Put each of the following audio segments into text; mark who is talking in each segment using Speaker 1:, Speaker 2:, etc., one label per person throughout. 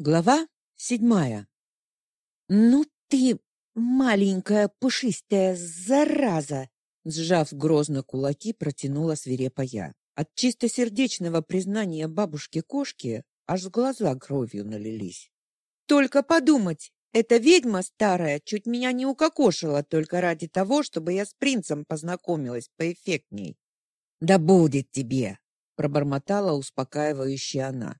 Speaker 1: Глава седьмая. Ну ты маленькая пушистая зараза, сжав грозно кулаки, протянула свирепо я. От чистосердечного признания бабушки-кошки аж глаза кровью налились. Только подумать, эта ведьма старая чуть меня не укокошила только ради того, чтобы я с принцем познакомилась поэффектней. Да будет тебе, пробормотала успокаивающе она.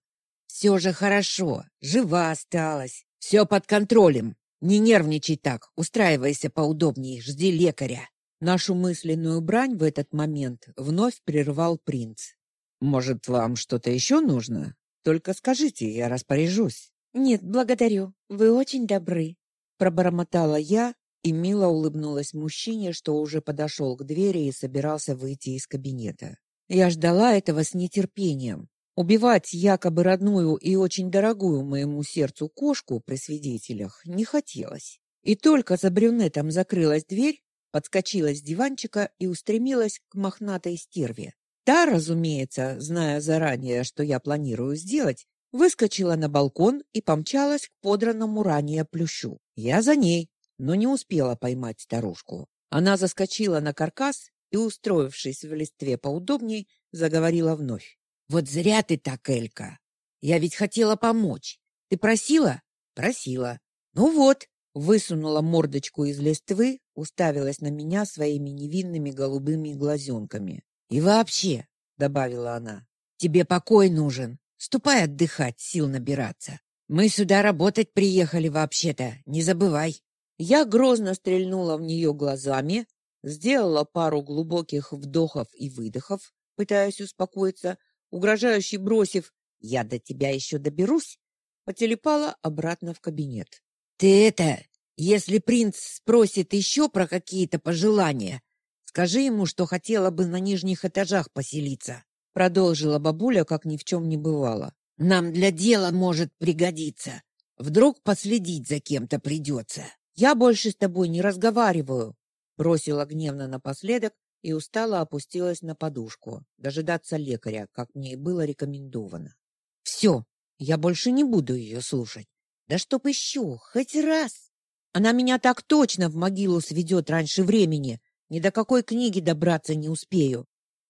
Speaker 1: Все же хорошо, жива осталась. Все под контролем. Не нервничай так, устраивайся поудобнее, жди лекаря. Нашу мысленную брань в этот момент вновь прервал принц. Может, вам что-то еще нужно? Только скажите, я распоряжусь. Нет, благодарю. Вы очень добры, пробормотала я и мило улыбнулась мужчине, что уже подошел к двери и собирался выйти из кабинета. Я ждала этого с нетерпением. Убивать якобы родную и очень дорогую моему сердцу кошку при свидетелях не хотелось. И только за брюнетом закрылась дверь, подскочила с диванчика и устремилась к мохнатой стерве. Та, разумеется, зная заранее, что я планирую сделать, выскочила на балкон и помчалась к подранному ранее плющу. Я за ней, но не успела поймать старушку. Она заскочила на каркас и, устроившись в листве поудобней, заговорила вновь. Вот зря ты так, Элька. Я ведь хотела помочь. Ты просила? Просила. Ну вот, высунула мордочку из листвы, уставилась на меня своими невинными голубыми глазенками. И вообще, добавила она, тебе покой нужен. Ступай отдыхать, сил набираться. Мы сюда работать приехали вообще-то, не забывай. Я грозно стрельнула в нее глазами, сделала пару глубоких вдохов и выдохов, пытаясь успокоиться, угрожающе бросив «Я до тебя еще доберусь», потелепала обратно в кабинет. «Ты это, если принц спросит еще про какие-то пожелания, скажи ему, что хотела бы на нижних этажах поселиться», продолжила бабуля, как ни в чем не бывало. «Нам для дела может пригодиться. Вдруг последить за кем-то придется. Я больше с тобой не разговариваю», бросила гневно напоследок и устало опустилась на подушку, дожидаться лекаря, как мне и было рекомендовано. Все, я больше не буду ее слушать. Да чтоб еще, хоть раз. Она меня так точно в могилу сведет раньше времени, ни до какой книги добраться не успею.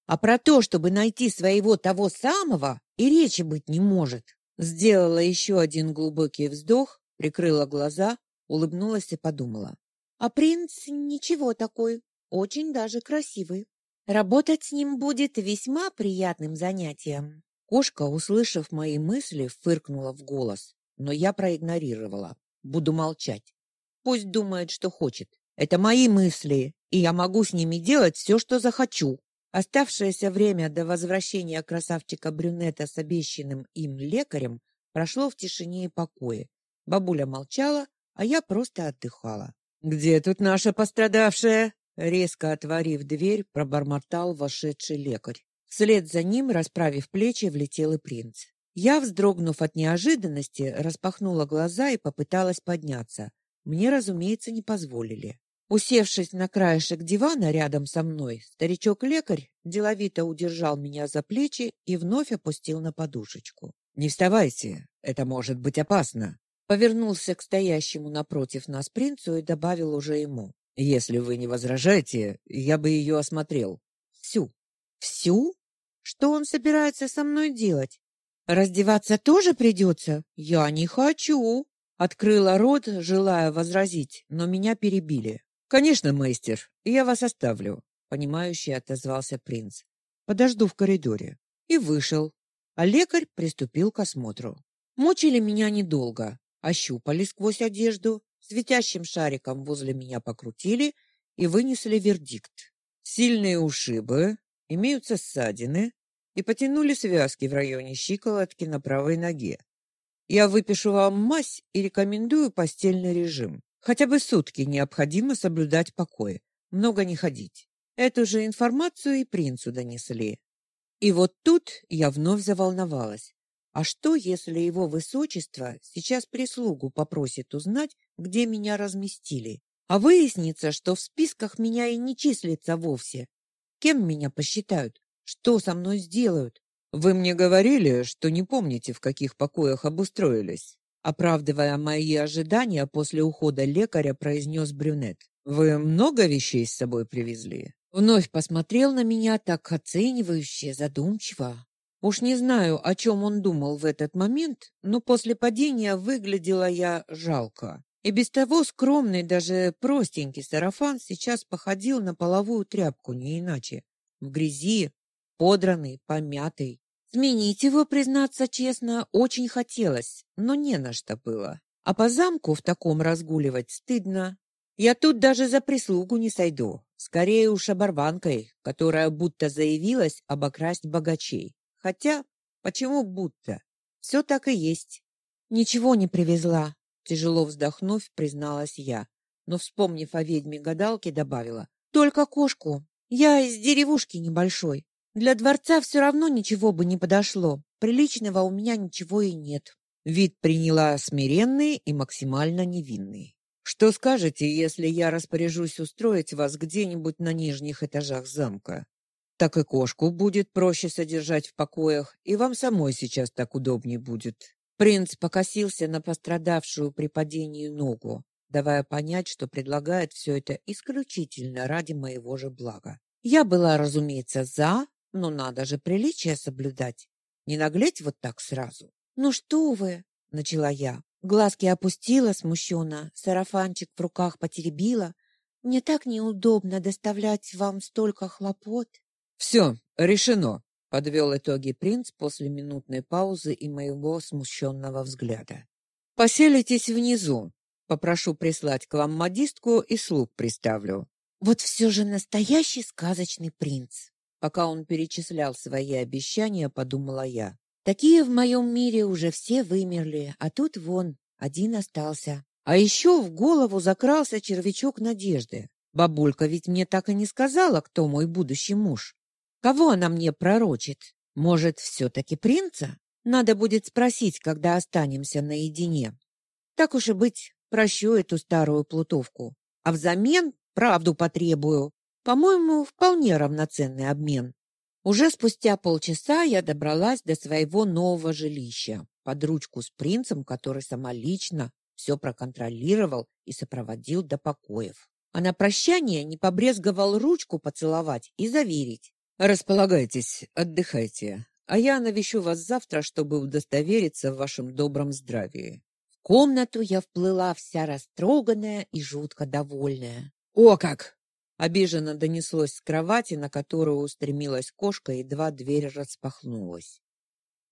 Speaker 1: А про то, чтобы найти своего того самого, и речи быть не может. Сделала еще один глубокий вздох, прикрыла глаза, улыбнулась и подумала. А принц ничего такой, очень даже красивый. Работать с ним будет весьма приятным занятием. Кошка, услышав мои мысли, фыркнула в голос, но я проигнорировала. Буду молчать. Пусть думает, что хочет. Это мои мысли, и я могу с ними делать все, что захочу. Оставшееся время до возвращения красавчика-брюнета с обещанным им лекарем прошло в тишине и покое. Бабуля молчала, а я просто отдыхала. «Где тут наша пострадавшая?» Резко отворив дверь, пробормотал вошедший лекарь. Вслед за ним, расправив плечи, влетел и принц. Я, вздрогнув от неожиданности, распахнула глаза и попыталась подняться. Мне, разумеется, не позволили. Усевшись на краешек дивана рядом со мной, старичок-лекарь деловито удержал меня за плечи и вновь опустил на подушечку. «Не вставайте, это может быть опасно!» Повернулся к стоящему напротив нас принцу и добавил уже ему. Если вы не возражаете, я бы ее осмотрел. Всю. Всю? Что он собирается со мной делать? Раздеваться тоже придется? Я не хочу. Открыла рот, желая возразить, но меня перебили. Конечно, мастер, я вас оставлю, понимающе отозвался принц. Подожду в коридоре. И вышел. А лекарь приступил к осмотру. Мучили меня недолго, ощупали сквозь одежду, светящим шариком возле меня покрутили и вынесли вердикт. Сильные ушибы, имеются ссадины и потянули связки в районе щиколотки на правой ноге. Я выпишу вам мазь и рекомендую постельный режим. Хотя бы сутки необходимо соблюдать покой, много не ходить. Эту же информацию и принцу донесли. И вот тут я вновь заволновалась. А что, если его высочество сейчас прислугу попросит узнать, где меня разместили? А выяснится, что в списках меня и не числится вовсе. Кем меня посчитают? Что со мной сделают? Вы мне говорили, что не помните, в каких покоях обустроились. оправдывая мои ожидания после ухода лекаря, произнес брюнет. Вы много вещей с собой привезли? Вновь посмотрел на меня так оценивающе, задумчиво. Уж не знаю, о чем он думал в этот момент, но после падения выглядела я жалко. И без того скромный, даже простенький сарафан сейчас походил на половую тряпку, не иначе. В грязи, подранный, помятый. Сменить его, признаться честно, очень хотелось, но не на что было. А по замку в таком разгуливать стыдно. Я тут даже за прислугу не сойду. Скорее уж оборванкой, которая будто заявилась обокрасть богачей. Хотя, почему будто? Все так и есть. Ничего не привезла, тяжело вздохнув, призналась я, но вспомнив о ведьме-гадалке, добавила: "Только кошку. Я из деревушки небольшой. Для дворца все равно ничего бы не подошло. Приличного у меня ничего и нет". Вид приняла смиренный и максимально невинный. Что скажете, если я распоряжусь устроить вас где-нибудь на нижних этажах замка? Так и кошку будет проще содержать в покоях, и вам самой сейчас так удобнее будет. Принц покосился на пострадавшую при падении ногу, давая понять, что предлагает все это исключительно ради моего же блага. Я была, разумеется, за, но надо же приличие соблюдать. Не наглеть вот так сразу. Ну что вы, начала я. Глазки опустила смущенно, сарафанчик в руках потеребила. Мне так неудобно доставлять вам столько хлопот. Все, решено, подвел итоги принц после минутной паузы и моего смущенного взгляда. Поселитесь внизу. Попрошу прислать к вам модистку и слуг приставлю. Вот все же настоящий сказочный принц. Пока он перечислял свои обещания, подумала я. Такие в моем мире уже все вымерли, а тут вон один остался. А еще в голову закрался червячок надежды. Бабулька ведь мне так и не сказала, кто мой будущий муж. Кого она мне пророчит? Может, все таки принца? Надо будет спросить, когда останемся наедине. Так уж и быть, прощу эту старую плутовку, а взамен правду потребую. По-моему, вполне равноценный обмен. Уже спустя полчаса я добралась до своего нового жилища, под ручку с принцем, который сама лично все проконтролировал и сопроводил до покоев. А на прощание не побрезговал ручку поцеловать и заверить: Располагайтесь, отдыхайте, а я навещу вас завтра, чтобы удостовериться в вашем добром здравии. В комнату я вплыла вся растроганная и жутко довольная. О как! Обиженно донеслось с кровати, на которую устремилась кошка, едва дверь распахнулась.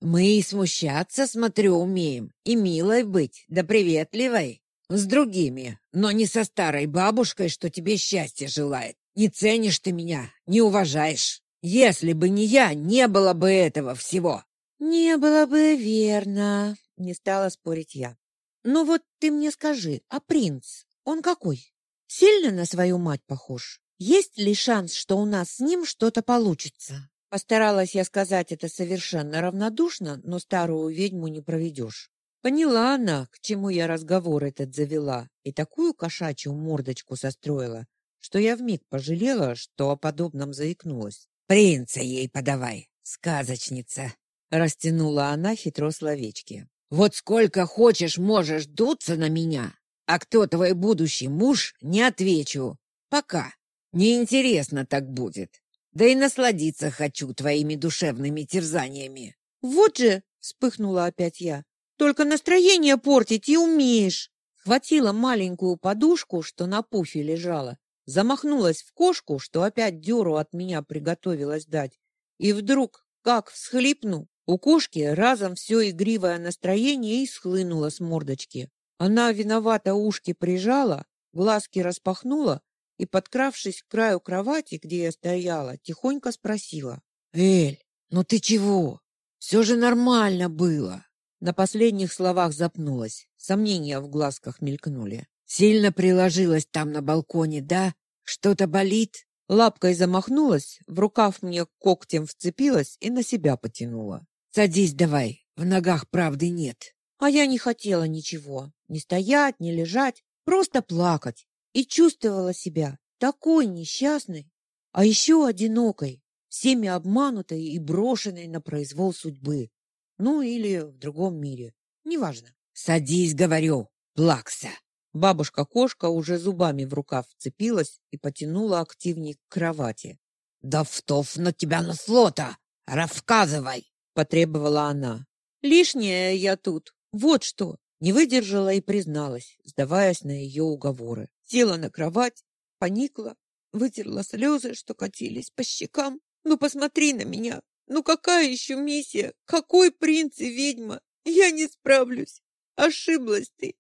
Speaker 1: Мы и смущаться, смотрю, умеем, и милой быть, да приветливой. С другими, но не со старой бабушкой, что тебе счастья желает. Не ценишь ты меня, не уважаешь. Если бы не я, не было бы этого всего. Не было бы, верно, не стала спорить я. Ну вот ты мне скажи, а принц, он какой? Сильно на свою мать похож? Есть ли шанс, что у нас с ним что-то получится? Постаралась я сказать это совершенно равнодушно, но старую ведьму не проведешь. Поняла она, к чему я разговор этот завела, и такую кошачью мордочку состроила, что я вмиг пожалела, что о подобном заикнулась. Принца ей подавай, сказочница, растянула она хитро словечки. Вот сколько хочешь, можешь дуться на меня, а кто твой будущий муж, не отвечу. Пока. Неинтересно так будет. Да и насладиться хочу твоими душевными терзаниями. Вот же, вспыхнула опять я. Только настроение портить и умеешь. Схватила маленькую подушку, что на пуфе лежала, замахнулась в кошку, что опять дёру от меня приготовилась дать, и вдруг, как всхлипну, у кошки разом все игривое настроение и схлынуло с мордочки. Она виновато ушки прижала, глазки распахнула и, подкравшись к краю кровати, где я стояла, тихонько спросила: "Эль, ну ты чего? Все же нормально было". На последних словах запнулась. Сомнения в глазках мелькнули. Сильно приложилась там на балконе, да? Что-то болит? Лапкой замахнулась, в рукав мне когтем вцепилась и на себя потянула. Садись давай, в ногах правды нет. А я не хотела ничего, не стоять, не лежать, просто плакать. И чувствовала себя такой несчастной, а еще одинокой, всеми обманутой и брошенной на произвол судьбы. Ну или в другом мире, неважно.
Speaker 2: Садись, говорю, плакса.
Speaker 1: Бабушка-кошка уже зубами в рукав вцепилась и потянула активней к кровати.
Speaker 2: Да втов на тебя насло-то! Рассказывай!
Speaker 1: потребовала она. Лишнее я тут. Вот что. Не выдержала и призналась, сдаваясь на ее уговоры. Села на кровать, поникла, вытерла слезы, что катились по щекам. Ну посмотри на меня. Ну какая еще миссия? Какой принц и ведьма? Я не справлюсь. Ошиблась ты.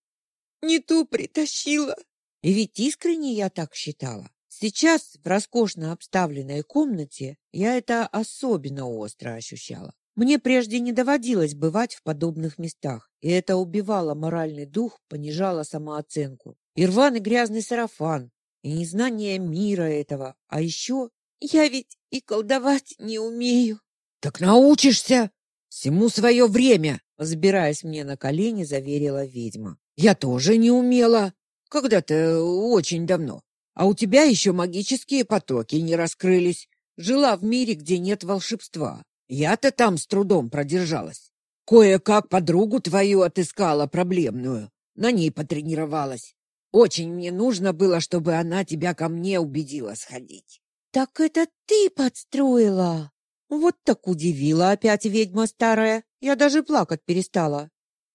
Speaker 1: Не ту притащила. И ведь искренне я так считала. Сейчас в роскошно обставленной комнате я это особенно остро ощущала. Мне прежде не доводилось бывать в подобных местах, и это убивало моральный дух, понижало самооценку. И рваный грязный сарафан, и незнание мира этого, а еще я ведь и колдовать не умею.
Speaker 2: Так научишься, всему свое время,
Speaker 1: взбираясь мне на колени, заверила ведьма.
Speaker 2: Я тоже не умела, когда-то очень давно. А у тебя еще магические потоки не раскрылись. Жила в мире, где нет волшебства. Я-то там с трудом продержалась. Кое-как подругу твою отыскала проблемную. На ней потренировалась. Очень мне нужно было, чтобы она тебя ко мне убедила сходить.
Speaker 1: Так это ты подстроила? Вот так удивила опять ведьма старая. Я даже плакать перестала.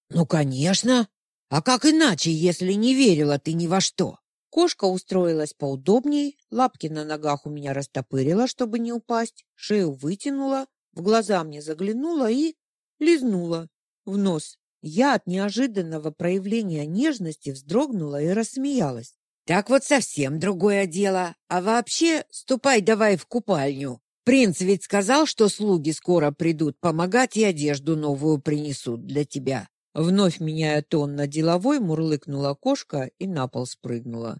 Speaker 2: Ну, конечно. А как иначе, если не верила ты ни во что?
Speaker 1: Кошка устроилась поудобней, лапки на ногах у меня растопырила, чтобы не упасть, шею вытянула, в глаза мне заглянула и лизнула в нос. Я от неожиданного проявления нежности вздрогнула и рассмеялась.
Speaker 2: Так вот совсем другое дело. А вообще, ступай давай в купальню. Принц ведь сказал, что слуги скоро придут помогать и одежду новую принесут для тебя.
Speaker 1: Вновь меняя тон на деловой, мурлыкнула кошка и на пол спрыгнула.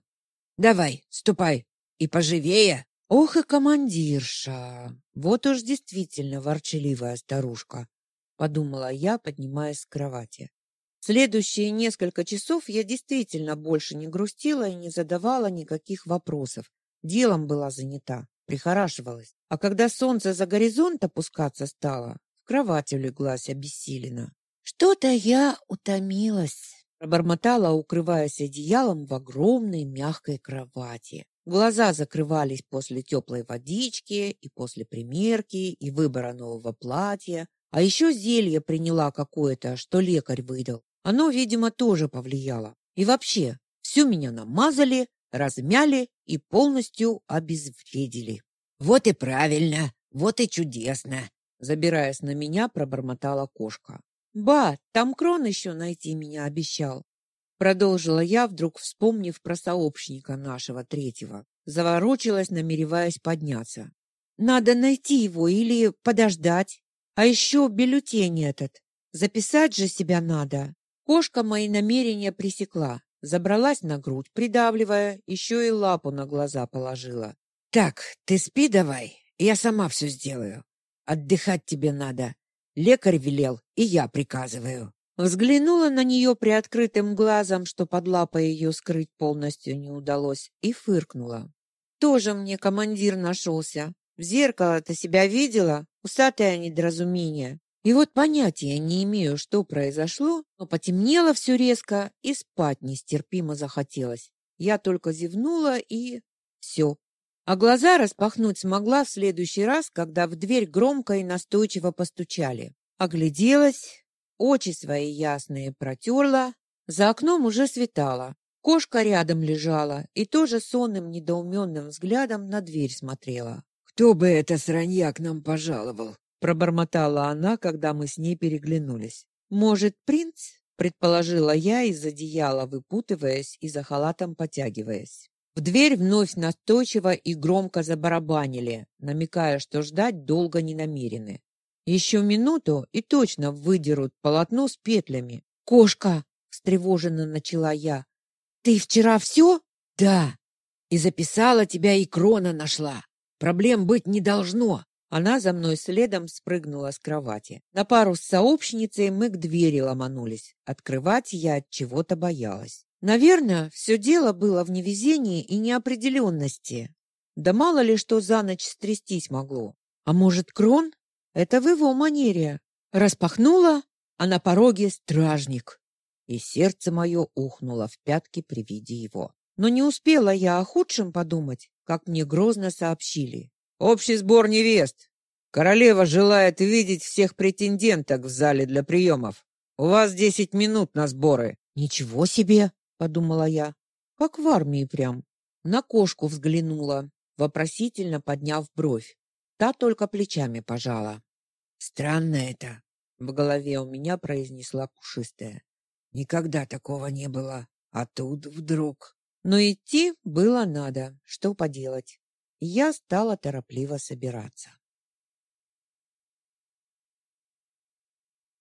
Speaker 2: Давай, ступай и поживее.
Speaker 1: Ох и командирша. Вот уж действительно ворчливая старушка, подумала я, поднимаясь с кровати. Следующие несколько часов я действительно больше не грустила и не задавала никаких вопросов. Делом была занята, прихорашивалась. А когда солнце за горизонт опускаться стало, в кровать улеглась обессиленно. Что-то я утомилась, пробормотала, укрываясь одеялом в огромной мягкой кровати. Глаза закрывались после теплой водички и после примерки и выбора нового платья, а еще зелье приняла какое-то, что лекарь выдал. Оно, видимо, тоже повлияло. И вообще, всю меня намазали, размяли и полностью обезвредили.
Speaker 2: Вот и правильно, вот и чудесно,
Speaker 1: забираясь на меня, пробормотала кошка. Ба, там Крон еще найти меня обещал. Продолжила я, вдруг вспомнив про сообщника нашего третьего. Заворочилась, намереваясь подняться. Надо найти его или подождать. А еще бюллетень этот. Записать же себя надо. Кошка мои намерения пресекла. Забралась на грудь, придавливая, еще и лапу на глаза положила.
Speaker 2: Так, ты спи давай, я сама все сделаю. Отдыхать тебе надо. Лекарь велел, и я приказываю.
Speaker 1: Взглянула на нее приоткрытым глазом, что под лапой ее скрыть полностью не удалось, и фыркнула. Тоже мне командир нашелся. В зеркало-то себя видела, усатое недоразумение. И вот понятия не имею, что произошло, но потемнело все резко, и спать нестерпимо захотелось. Я только зевнула и все. А глаза распахнуть смогла в следующий раз, когда в дверь громко и настойчиво постучали. Огляделась, очи свои ясные протерла. За окном уже светало. Кошка рядом лежала и тоже сонным недоуменным взглядом на дверь смотрела.
Speaker 2: «Кто бы это сранья к нам пожаловал?»
Speaker 1: пробормотала она, когда мы с ней переглянулись. «Может, принц?» предположила я из одеяла, выпутываясь и за халатом потягиваясь. В дверь вновь настойчиво и громко забарабанили, намекая, что ждать долго не намерены. Еще минуту и точно выдерут полотно с петлями. «Кошка!» — встревоженно начала я. «Ты вчера все?»
Speaker 2: «Да. И записала тебя, и крона нашла. Проблем быть не должно».
Speaker 1: Она за мной следом спрыгнула с кровати. На пару с сообщницей мы к двери ломанулись. Открывать я от чего-то боялась. Наверное, все дело было в невезении и неопределенности. Да мало ли что за ночь стрястись могло. А может, Крон? Это в его манере. Распахнула, а на пороге стражник. и сердце мое ухнуло в пятки при виде его. Но не успела я о худшем подумать, как мне грозно сообщили.
Speaker 2: Общий сбор невест. Королева желает видеть всех претенденток в зале для приемов. У вас десять минут на сборы.
Speaker 1: Ничего себе, подумала я. Как в армии прям. На кошку взглянула, вопросительно подняв бровь. Та только плечами пожала.
Speaker 2: Странно это, в голове у меня произнесла пушистая. Никогда такого не было, а тут вдруг.
Speaker 1: Но идти было надо, что поделать. Я стала торопливо собираться.